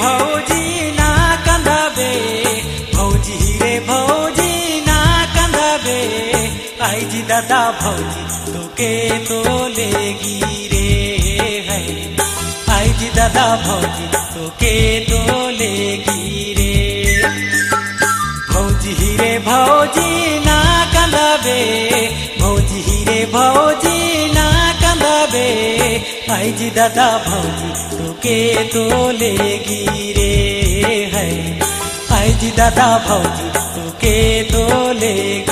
भौजी ना कंदबे भौजी रे भौजी ना कंदबे आई जी दादा भौजी तोके तो लेगी रे है। आई जी दादा भौजी तोके तो लेगी रे। भौजी रे भौजी ना कंदबे भौजी रे भौजी आई जी दादा भौजी तोके तो लेगी रे है। आई जी दादा भौजी तोके तो लेगी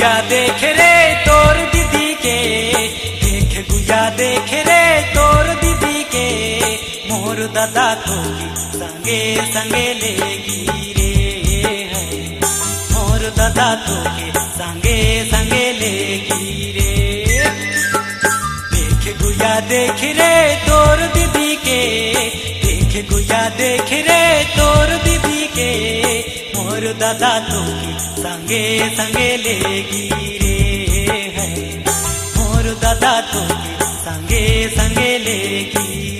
गुया देख रे तोर दीदी के। देख गुया देख रे तोर दीदी के। मोर दादा तो संगे संगे लेगी रे मोर दादा तो संगे संगे लेगी रे। देख गुया देख रे तोर दीदी के। देख गुया देख रे तोर दीदी के। दादा तो संगे संगे लेगी रे है। मोर दादा तो संगे संगे लेगी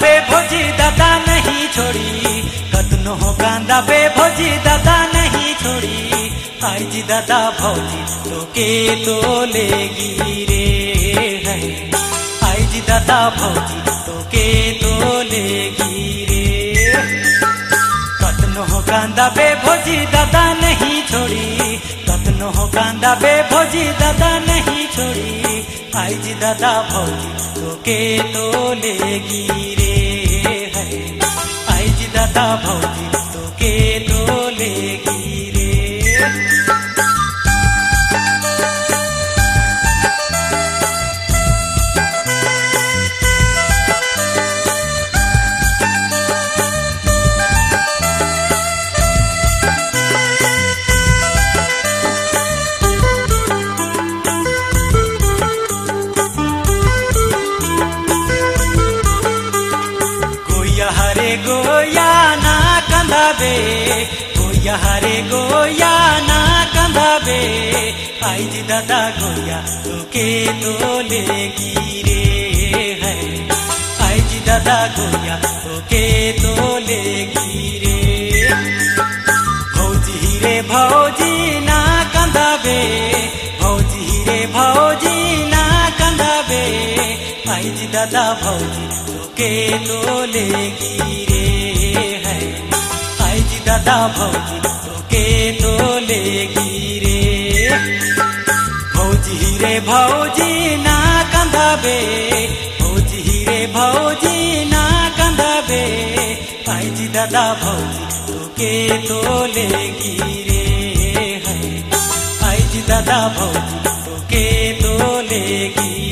बे भोजी दादा नहीं छोड़ी। कतनो कांदा बे भोजी दादा नहीं छोड़ी। आई जी दादा भौजी तो के तो लेगी रे है। आई जी दादा भौजी तो के तो लेगी रे कतनो कांदा बे भोजी दादा नहीं छोड़ी। कतनो कांदा बे भोजी दादा नहीं छोड़ी। आई जी दादा भौजी तोके तो लेगी रे है आई जी दादा गोया ना कंदाबे गोया हरे गोया ना कंदाबे आई जी दादा गोया तोके तो लेगी रे है। आई जी दादा गोया तोके आईजी दादा भौजी तोके तो लेगी रे है। आईजी दादा भौजी तोके तो लेगी रे भौजी रे, भौजी, ना कंदाबे भौजी रे, भौजी, ना कंदाबे आई जी दादा भौजी तोके तो लेगी रे है। आई दादा भौजी तोके तो लेगी